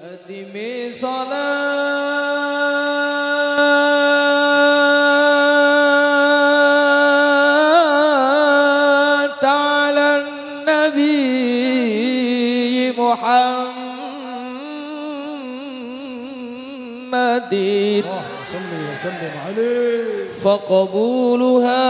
أدمي صلاة. على النبي محمد. صلي وسلم عليه. فقبولها.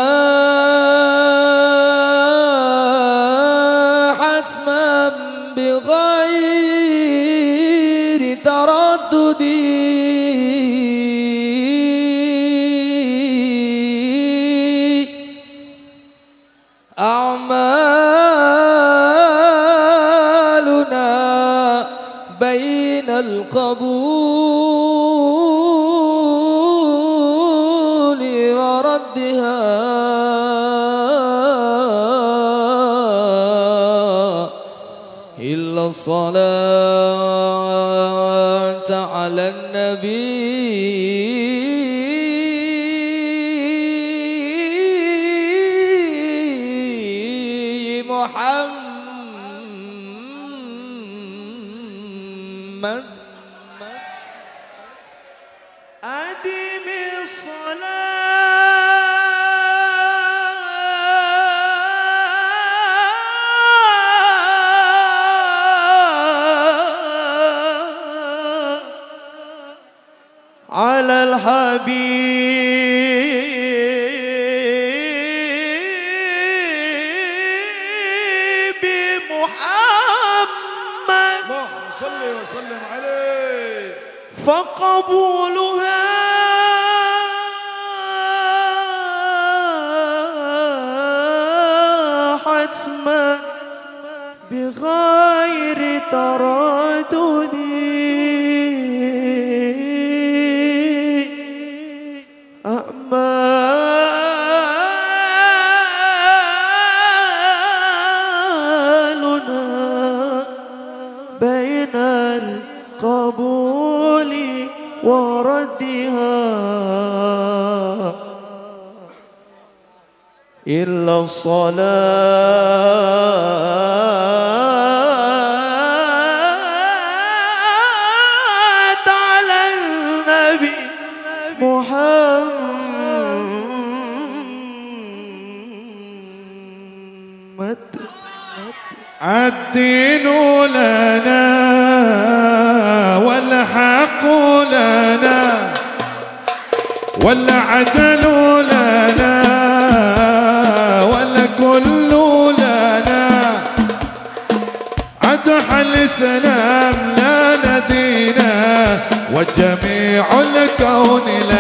محمد فقبولها. حتما بغير تردد وردها إلا الصلاة على النبي محمد. الدين لنا والعدل لنا والكل لنا. عدح الإسلام لا ندينا وجميع الكون لنا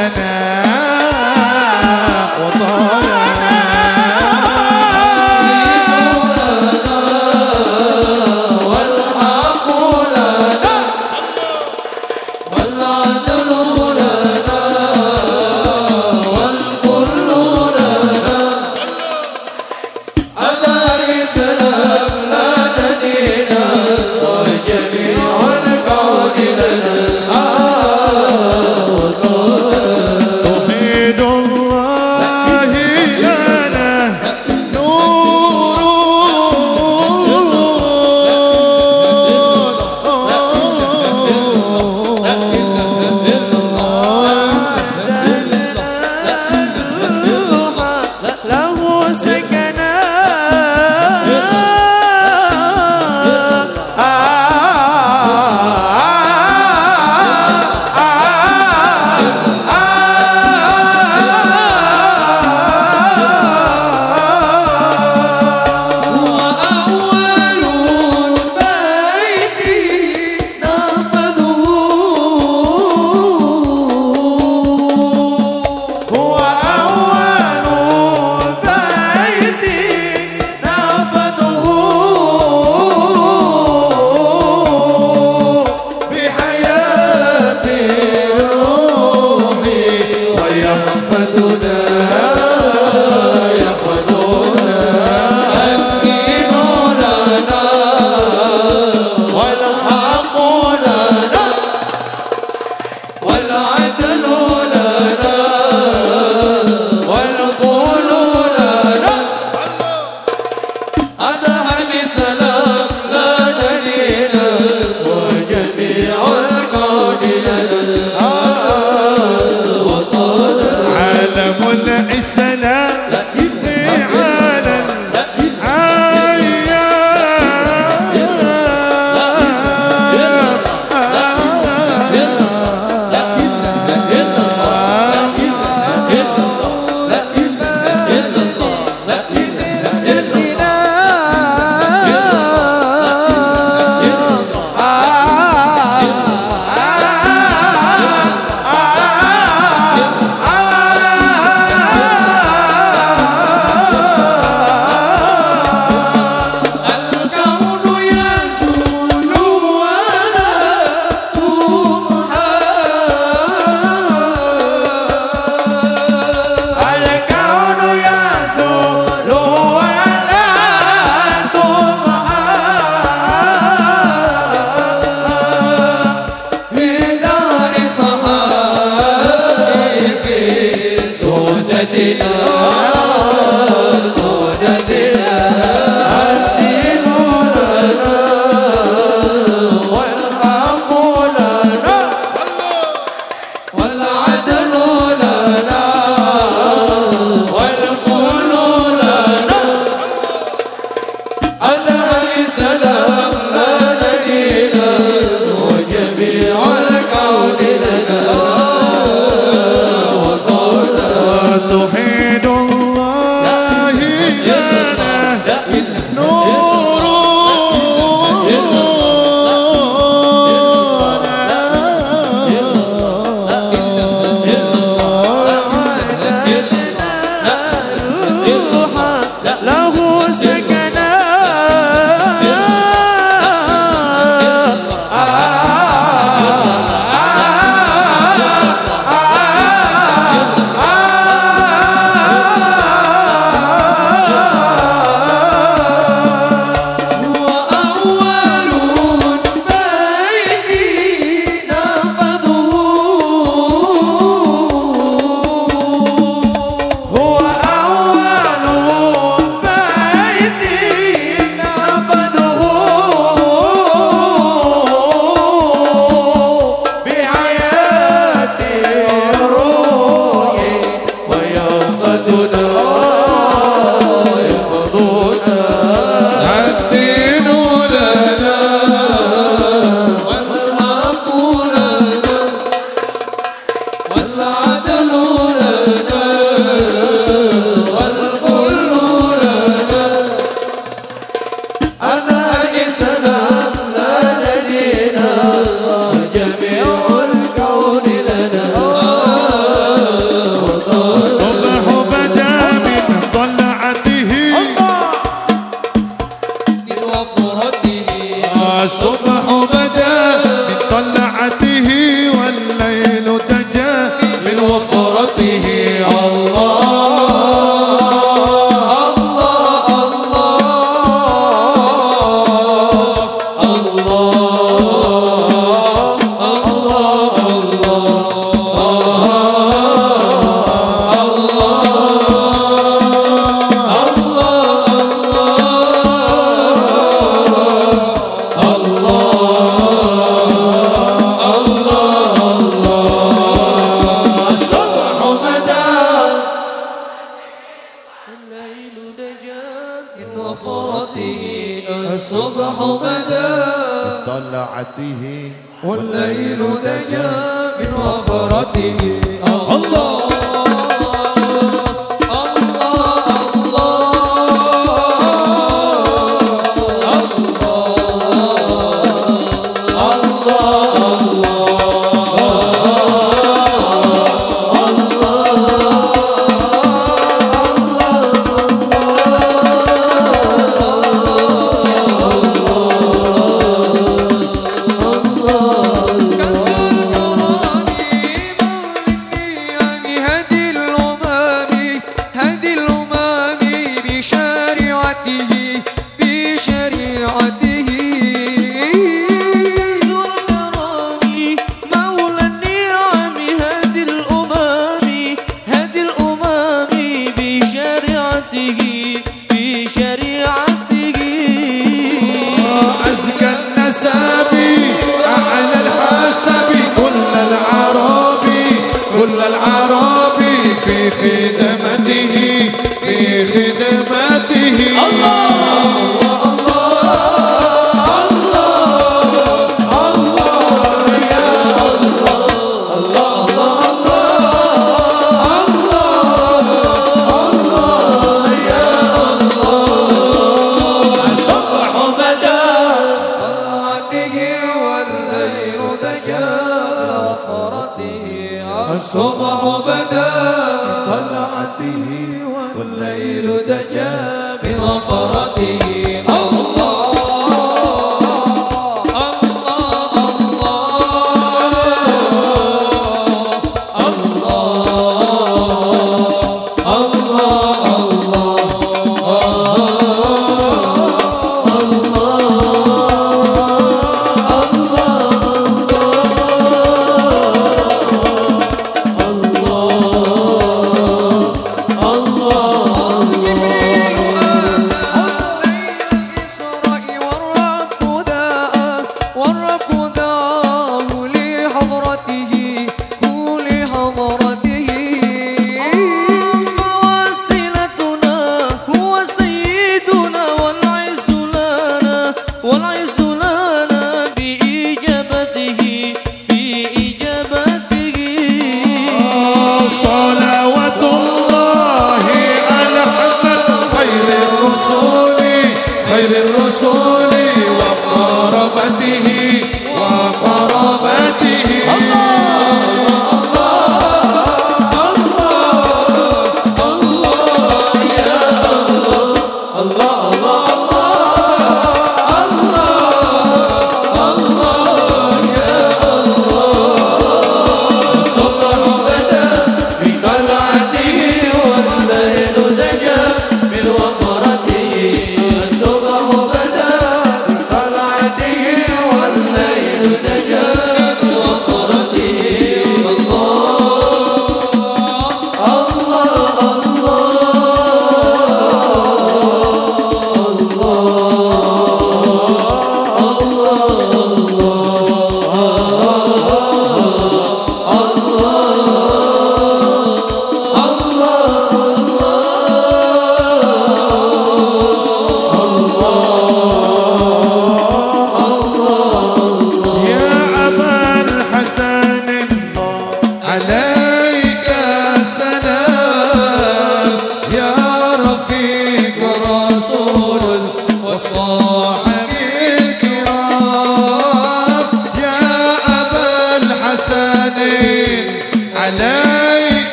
说。